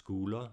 skulder.